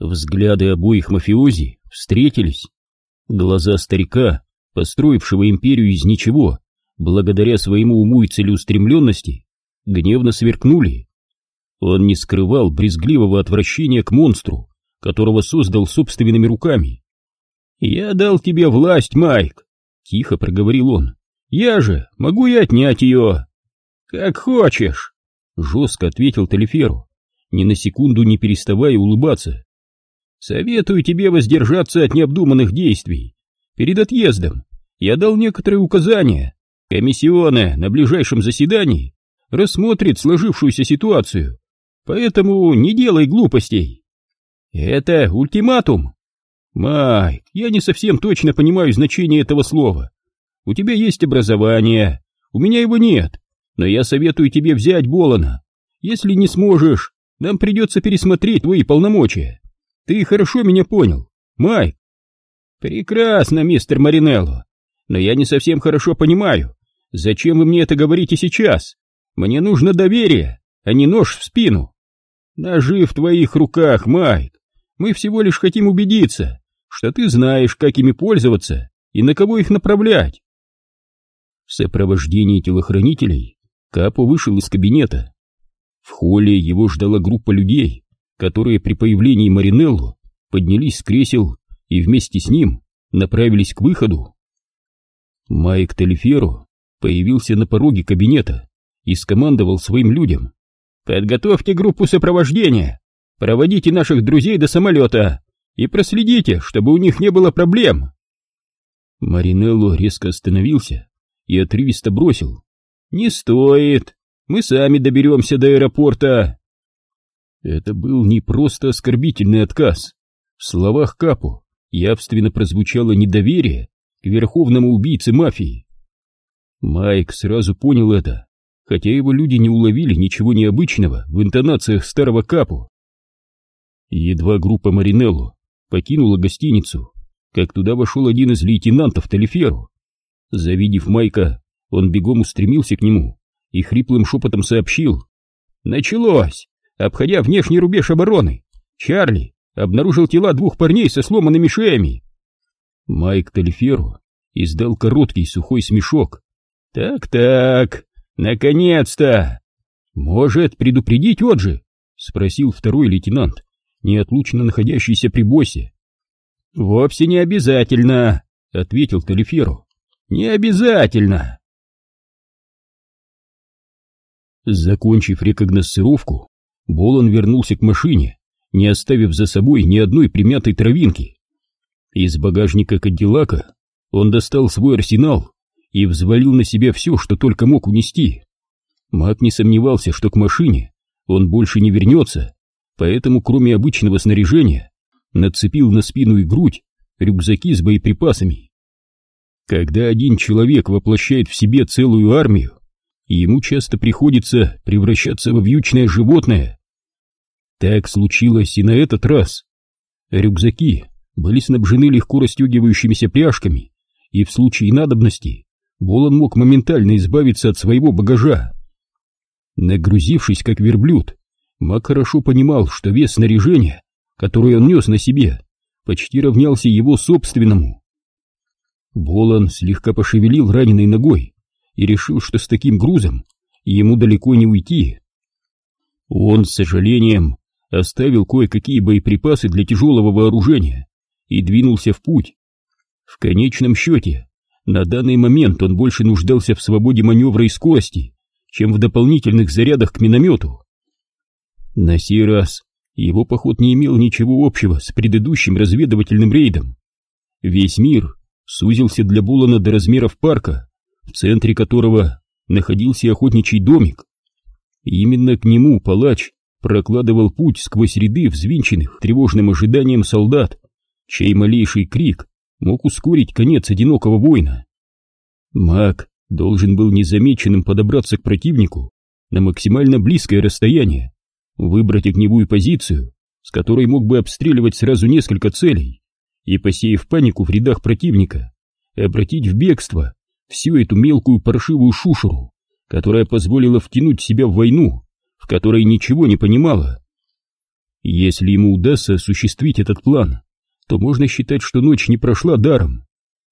Взгляды обоих мафиози встретились. Глаза старика, построившего империю из ничего, благодаря своему уму и целеустремленности, гневно сверкнули. Он не скрывал брезгливого отвращения к монстру, которого создал собственными руками. «Я дал тебе власть, Майк!» — тихо проговорил он. «Я же могу и отнять ее!» «Как хочешь!» — жестко ответил Талиферу, ни на секунду не переставая улыбаться. «Советую тебе воздержаться от необдуманных действий. Перед отъездом я дал некоторые указания. Комиссионная на ближайшем заседании рассмотрит сложившуюся ситуацию, поэтому не делай глупостей. Это ультиматум. Майк, я не совсем точно понимаю значение этого слова. У тебя есть образование, у меня его нет, но я советую тебе взять Болона. Если не сможешь, нам придется пересмотреть твои полномочия. Ты хорошо меня понял, Майк? Прекрасно, мистер Маринелло, но я не совсем хорошо понимаю, зачем вы мне это говорите сейчас? Мне нужно доверие, а не нож в спину. Ножи в твоих руках, Майк. Мы всего лишь хотим убедиться, что ты знаешь, как ими пользоваться и на кого их направлять. В сопровождении телохранителей Капо вышел из кабинета. В холле его ждала группа людей, которые при появлении Маринелло поднялись с кресел и вместе с ним направились к выходу. Майк Телеферо появился на пороге кабинета и скомандовал своим людям. «Подготовьте группу сопровождения, проводите наших друзей до самолета и проследите, чтобы у них не было проблем». Маринелло резко остановился и отрывисто бросил. «Не стоит, мы сами доберемся до аэропорта». Это был не просто оскорбительный отказ. В словах Капо явственно прозвучало недоверие к верховному убийце мафии. Майк сразу понял это хотя его люди не уловили ничего необычного в интонациях старого капу. Едва группа Маринелло покинула гостиницу, как туда вошел один из лейтенантов Талиферу. Завидев Майка, он бегом устремился к нему и хриплым шепотом сообщил. «Началось! Обходя внешний рубеж обороны, Чарли обнаружил тела двух парней со сломанными шеями!» Майк Талиферу издал короткий сухой смешок. «Так-так, «Наконец-то! Может, предупредить Оджи?» — спросил второй лейтенант, неотлучно находящийся при боссе. «Вовсе не обязательно», — ответил Талиферу. «Не обязательно». Закончив рекогносцировку, Болон вернулся к машине, не оставив за собой ни одной примятой травинки. Из багажника Кадиллака он достал свой арсенал и взвалил на себя все, что только мог унести. Маг не сомневался, что к машине он больше не вернется, поэтому, кроме обычного снаряжения, нацепил на спину и грудь рюкзаки с боеприпасами. Когда один человек воплощает в себе целую армию, ему часто приходится превращаться во вьючное животное. Так случилось и на этот раз. Рюкзаки были снабжены легко расстегивающимися пряжками, и в случае надобности Болон мог моментально избавиться от своего багажа. Нагрузившись как верблюд, Мак хорошо понимал, что вес снаряжения, который он нес на себе, почти равнялся его собственному. Болон слегка пошевелил раненой ногой и решил, что с таким грузом ему далеко не уйти. Он, с сожалением, оставил кое-какие боеприпасы для тяжелого вооружения и двинулся в путь. В конечном счете, на данный момент он больше нуждался в свободе маневра и скорости, чем в дополнительных зарядах к миномету. На сей раз его поход не имел ничего общего с предыдущим разведывательным рейдом. Весь мир сузился для Булана до размеров парка, в центре которого находился охотничий домик. Именно к нему палач прокладывал путь сквозь ряды взвинченных тревожным ожиданием солдат, чей малейший крик мог ускорить конец одинокого воина. Маг должен был незамеченным подобраться к противнику на максимально близкое расстояние, выбрать огневую позицию, с которой мог бы обстреливать сразу несколько целей, и, посеяв панику в рядах противника, обратить в бегство всю эту мелкую паршивую шушеру, которая позволила втянуть себя в войну, в которой ничего не понимала. Если ему удастся осуществить этот план, то можно считать, что ночь не прошла даром.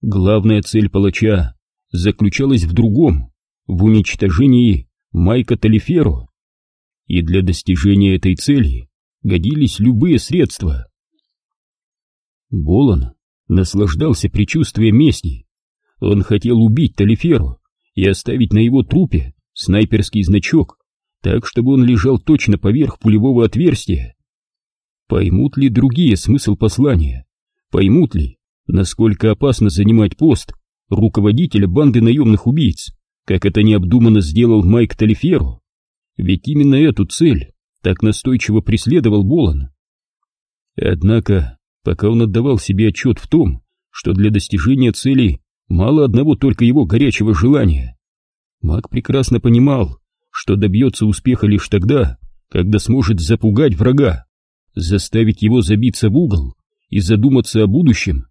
Главная цель палача заключалась в другом, в уничтожении Майка Талиферо. И для достижения этой цели годились любые средства. Болон наслаждался предчувствием мести. Он хотел убить Талиферу и оставить на его трупе снайперский значок, так, чтобы он лежал точно поверх пулевого отверстия. Поймут ли другие смысл послания? Поймут ли, насколько опасно занимать пост руководителя банды наемных убийц, как это необдуманно сделал Майк Талиферу? Ведь именно эту цель так настойчиво преследовал Болон. Однако, пока он отдавал себе отчет в том, что для достижения цели мало одного только его горячего желания, Маг прекрасно понимал, что добьется успеха лишь тогда, когда сможет запугать врага, заставить его забиться в угол и задуматься о будущем.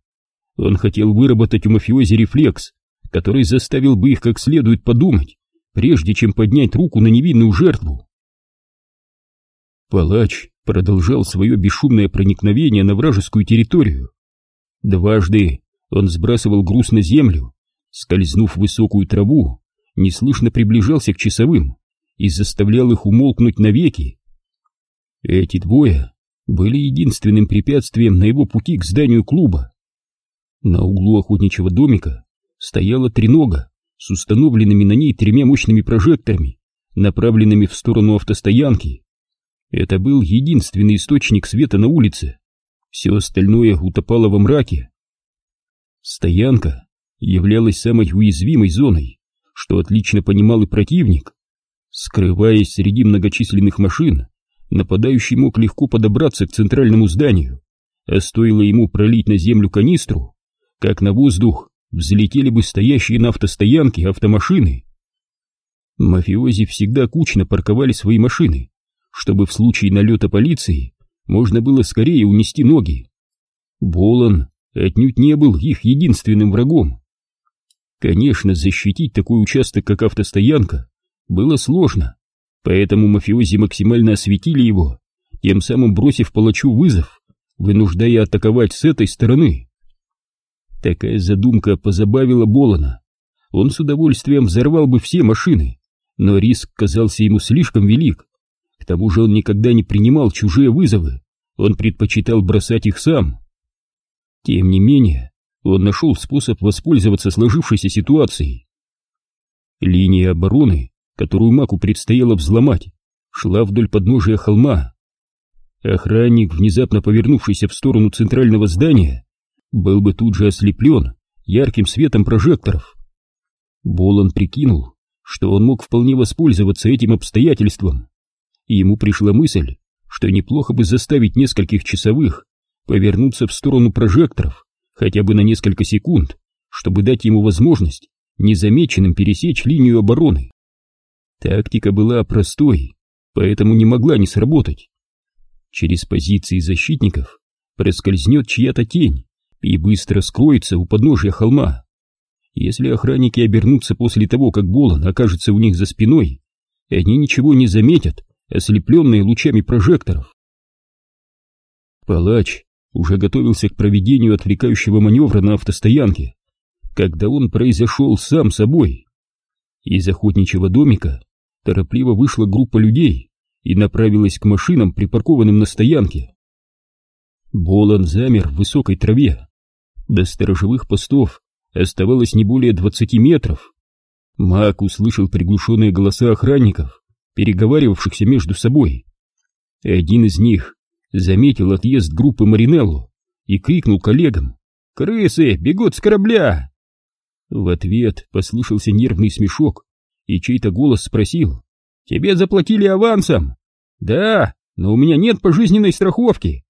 Он хотел выработать у мафиози рефлекс, который заставил бы их как следует подумать, прежде чем поднять руку на невинную жертву. Палач продолжал свое бесшумное проникновение на вражескую территорию. Дважды он сбрасывал груз на землю, скользнув в высокую траву, неслышно приближался к часовым и заставлял их умолкнуть навеки. Эти двое были единственным препятствием на его пути к зданию клуба. На углу охотничьего домика стояла тренога с установленными на ней тремя мощными прожекторами, направленными в сторону автостоянки. Это был единственный источник света на улице. Все остальное утопало во мраке. Стоянка являлась самой уязвимой зоной, что отлично понимал и противник. Скрываясь среди многочисленных машин, нападающий мог легко подобраться к центральному зданию, а стоило ему пролить на землю канистру, как на воздух взлетели бы стоящие на автостоянке автомашины. Мафиози всегда кучно парковали свои машины, чтобы в случае налета полиции можно было скорее унести ноги. Болон отнюдь не был их единственным врагом. Конечно, защитить такой участок, как автостоянка, было сложно, поэтому мафиози максимально осветили его, тем самым бросив палачу вызов, вынуждая атаковать с этой стороны. Такая задумка позабавила Болона. Он с удовольствием взорвал бы все машины, но риск казался ему слишком велик. К тому же он никогда не принимал чужие вызовы, он предпочитал бросать их сам. Тем не менее, он нашел способ воспользоваться сложившейся ситуацией. Линия обороны, которую Маку предстояло взломать, шла вдоль подножия холма. Охранник, внезапно повернувшийся в сторону центрального здания, был бы тут же ослеплен ярким светом прожекторов. Болон прикинул, что он мог вполне воспользоваться этим обстоятельством, и ему пришла мысль, что неплохо бы заставить нескольких часовых повернуться в сторону прожекторов хотя бы на несколько секунд, чтобы дать ему возможность незамеченным пересечь линию обороны. Тактика была простой, поэтому не могла не сработать. Через позиции защитников проскользнет чья-то тень и быстро скроется у подножия холма. Если охранники обернутся после того, как Болон окажется у них за спиной, они ничего не заметят, ослепленные лучами прожекторов. Палач уже готовился к проведению отвлекающего маневра на автостоянке, когда он произошел сам собой. Из охотничьего домика торопливо вышла группа людей и направилась к машинам, припаркованным на стоянке. Болон замер в высокой траве. До сторожевых постов оставалось не более двадцати метров. Мак услышал приглушенные голоса охранников, переговаривавшихся между собой. Один из них заметил отъезд группы Маринеллу и крикнул коллегам «Крысы бегут с корабля!». В ответ послышался нервный смешок, и чей-то голос спросил «Тебе заплатили авансом?» «Да, но у меня нет пожизненной страховки».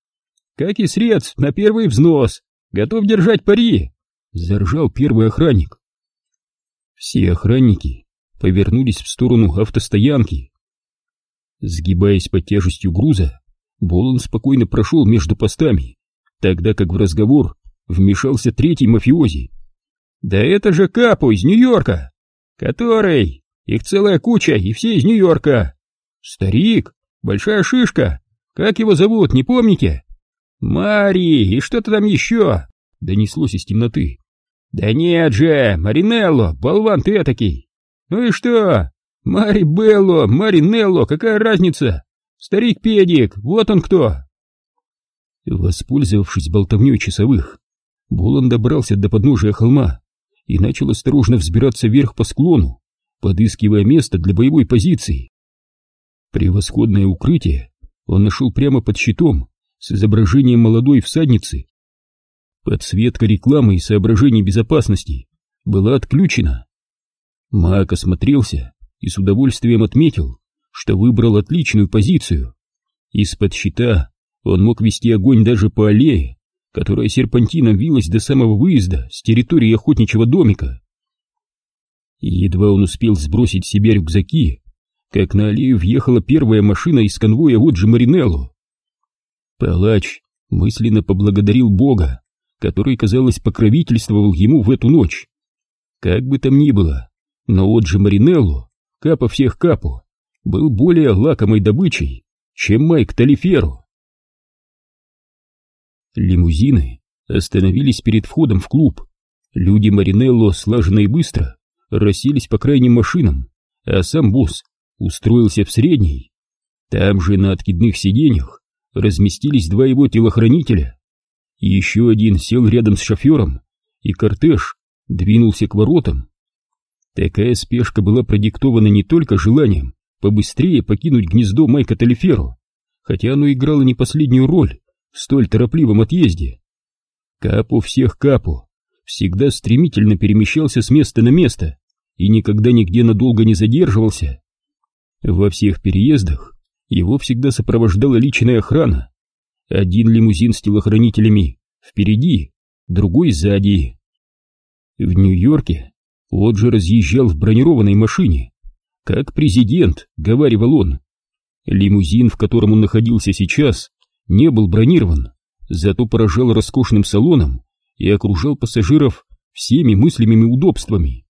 «Как и средств на первый взнос. Готов держать пари!» Заржал первый охранник. Все охранники повернулись в сторону автостоянки. Сгибаясь под тяжестью груза, Болон спокойно прошел между постами, тогда как в разговор вмешался третий мафиози. «Да это же Капо из Нью-Йорка! Который? Их целая куча, и все из Нью-Йорка! Старик, большая шишка, Как его зовут, не помните? Мари, и что-то там еще? Донеслось из темноты. Да нет же, Маринелло, болван ты этакий. Ну и что? Мари Белло, Маринелло, какая разница? Старик Педик, вот он кто. Воспользовавшись болтовней часовых, Булан добрался до подножия холма и начал осторожно взбираться вверх по склону, подыскивая место для боевой позиции. Превосходное укрытие он нашел прямо под щитом с изображением молодой всадницы. Подсветка рекламы и соображений безопасности была отключена. Мак осмотрелся и с удовольствием отметил, что выбрал отличную позицию. Из-под щита он мог вести огонь даже по аллее, которая серпантином вилась до самого выезда с территории охотничьего домика. Едва он успел сбросить с себя рюкзаки, как на аллею въехала первая машина из конвоя Оджи Маринелло. Палач мысленно поблагодарил Бога, который, казалось, покровительствовал ему в эту ночь. Как бы там ни было, но Оджи Маринелло, капа всех капо, был более лакомой добычей, чем Майк Талиферо. Лимузины остановились перед входом в клуб. Люди Маринелло слаженно и быстро расселись по крайним машинам, а сам босс устроился в средней. Там же на откидных сиденьях разместились два его телохранителя. Еще один сел рядом с шофером, и кортеж двинулся к воротам. Такая спешка была продиктована не только желанием побыстрее покинуть гнездо Майка Талиферо, хотя оно играло не последнюю роль в столь торопливом отъезде. Капо всех Капо всегда стремительно перемещался с места на место и никогда нигде надолго не задерживался. Во всех переездах его всегда сопровождала личная охрана. Один лимузин с телохранителями впереди, другой сзади. В Нью-Йорке Оджи разъезжал в бронированной машине, как президент, говаривал он. Лимузин, в котором он находился сейчас, не был бронирован, зато поражал роскошным салоном и окружал пассажиров всеми мыслимыми удобствами.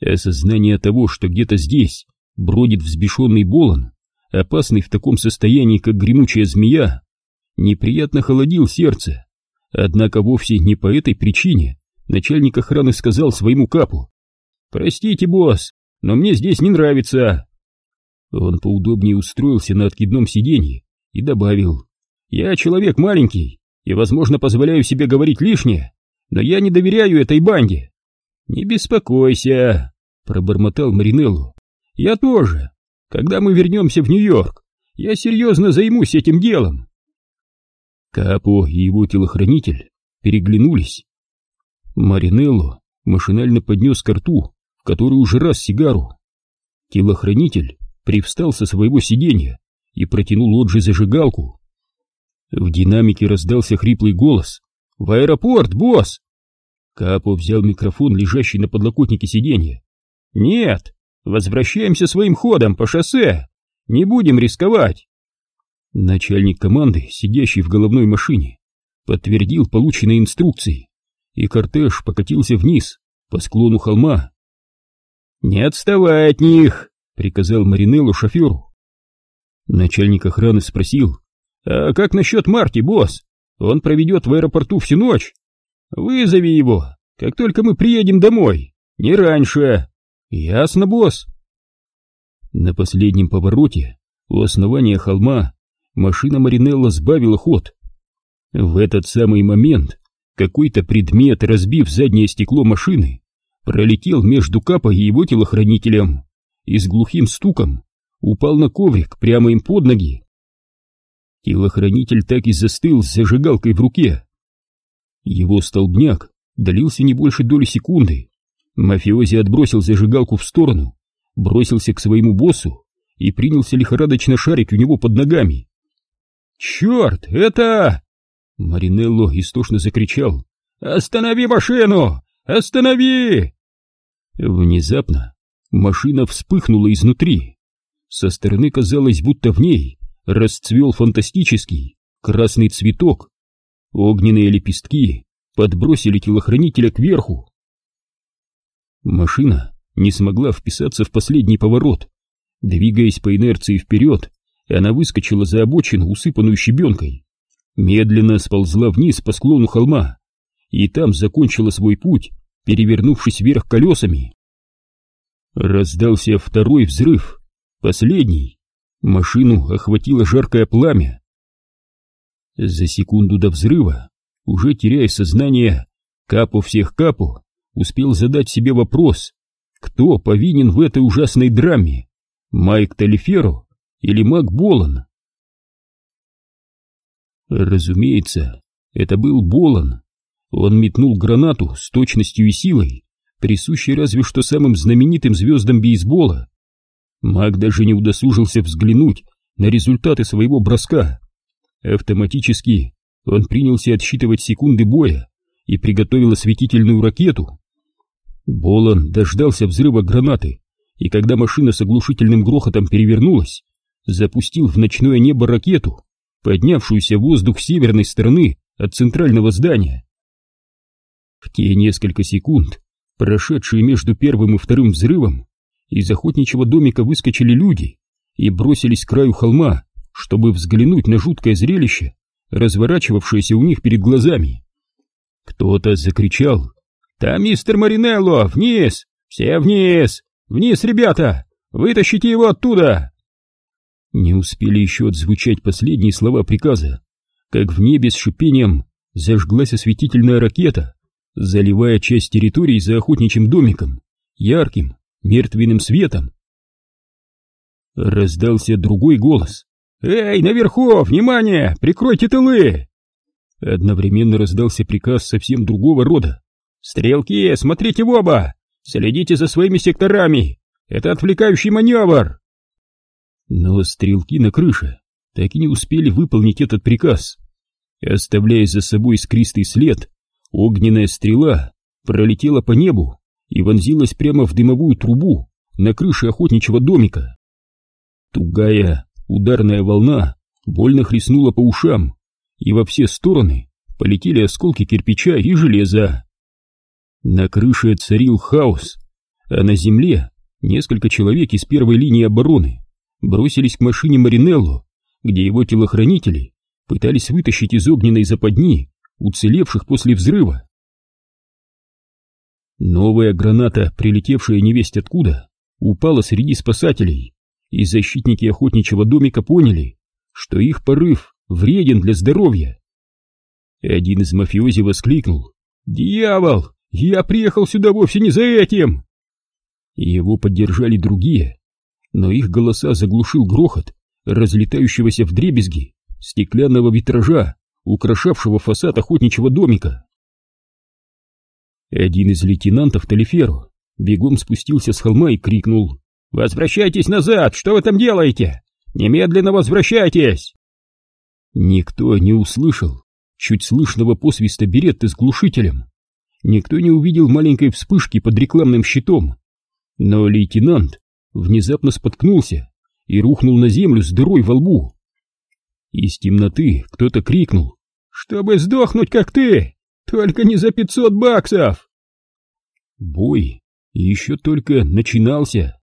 Осознание того, что где-то здесь бродит взбешенный Болон, опасный в таком состоянии, как гремучая змея, неприятно холодил сердце. Однако вовсе не по этой причине начальник охраны сказал своему капу. «Простите, босс, но мне здесь не нравится». Он поудобнее устроился на откидном сиденье и добавил. Я человек маленький и, возможно, позволяю себе говорить лишнее, но я не доверяю этой банде. Не беспокойся, пробормотал Маринелло. Я тоже. Когда мы вернемся в Нью-Йорк, я серьезно займусь этим делом. Капо и его телохранитель переглянулись. Маринелло машинально поднес ко рту, который уже раз сигару. Телохранитель привстал со своего сиденья и протянул Оджи зажигалку. В динамике раздался хриплый голос. «В аэропорт, босс!» Капо взял микрофон, лежащий на подлокотнике сиденья. «Нет, возвращаемся своим ходом по шоссе. Не будем рисковать!» Начальник команды, сидящий в головной машине, подтвердил полученные инструкции, и кортеж покатился вниз, по склону холма. «Не отставай от них!» — приказал Маринеллу шоферу. Начальник охраны спросил, «А как насчет Марти, босс? Он проведет в аэропорту всю ночь. Вызови его, как только мы приедем домой, не раньше. Ясно, босс?» На последнем повороте, у основания холма, машина Маринелла сбавила ход. В этот самый момент какой-то предмет, разбив заднее стекло машины, пролетел между Капой и его телохранителем и с глухим стуком упал на коврик прямо им под ноги. Телохранитель так и застыл с зажигалкой в руке. Его столбняк долился не больше доли секунды. Мафиози отбросил зажигалку в сторону, бросился к своему боссу и принялся лихорадочно шарить у него под ногами. «Черт, это...» Маринелло истошно закричал. «Останови машину! Останови!» Внезапно машина вспыхнула изнутри. Со стороны казалось, будто в ней расцвел фантастический красный цветок. Огненные лепестки подбросили телохранителя кверху. Машина не смогла вписаться в последний поворот. Двигаясь по инерции вперед, Она выскочила за обочину, усыпанную щебенкой, медленно сползла вниз по склону холма и там закончила свой путь, перевернувшись вверх колесами. Раздался второй взрыв, последний. Машину охватило жаркое пламя. За секунду до взрыва, уже теряя сознание, Капо всех Капо успел задать себе вопрос, кто повинен в этой ужасной драме, Майк Талиферо или Мак Болан? Разумеется, это был Болан. Он метнул гранату с точностью и силой, присущей разве что самым знаменитым звездам бейсбола. Маг даже не удосужился взглянуть на результаты своего броска. Автоматически он принялся отсчитывать секунды боя и приготовил осветительную ракету. Болон дождался взрыва гранаты, и когда машина с оглушительным грохотом перевернулась, запустил в ночное небо ракету, поднявшуюся в воздух с северной стороны от центрального здания. В те несколько секунд, прошедшие между первым и вторым взрывом, из охотничьего домика выскочили люди и бросились к краю холма, чтобы взглянуть на жуткое зрелище, разворачивавшееся у них перед глазами. Кто-то закричал «Там мистер Маринелло! Вниз! Все вниз! Вниз, ребята! Вытащите его оттуда!» Не успели еще отзвучать последние слова приказа, как в небе с шипением зажглась осветительная ракета, заливая часть территории за охотничьим домиком ярким, мертвенным светом. Раздался другой голос. «Эй, наверху! Внимание! Прикройте тылы!» Одновременно раздался приказ совсем другого рода. «Стрелки, смотрите в оба! Следите за своими секторами! Это отвлекающий маневр!» Но стрелки на крыше так и не успели выполнить этот приказ. Оставляя за собой искристый след, огненная стрела пролетела по небу и вонзилась прямо в дымовую трубу на крыше охотничьего домика. Тугая ударная волна больно хлестнула по ушам, и во все стороны полетели осколки кирпича и железа. На крыше царил хаос, а на земле несколько человек из первой линии обороны бросились к машине Маринелло, где его телохранители пытались вытащить из огненной западни уцелевших после взрыва. Новая граната, прилетевшая невесть откуда, упала среди спасателей, и защитники охотничьего домика поняли, что их порыв вреден для здоровья. Один из мафиози воскликнул «Дьявол! Я приехал сюда вовсе не за этим!» Его поддержали другие, но их голоса заглушил грохот разлетающегося в дребезги стеклянного витража, украшавшего фасад охотничьего домика. Один из лейтенантов Талиферо бегом спустился с холма и крикнул «Возвращайтесь назад! Что вы там делаете? Немедленно возвращайтесь!» Никто не услышал чуть слышного посвиста беретты с глушителем. Никто не увидел маленькой вспышки под рекламным щитом. Но лейтенант внезапно споткнулся и рухнул на землю с дырой во лбу. Из темноты кто-то крикнул «Чтобы сдохнуть, как ты! Только не за пятьсот баксов!» Бой еще только начинался.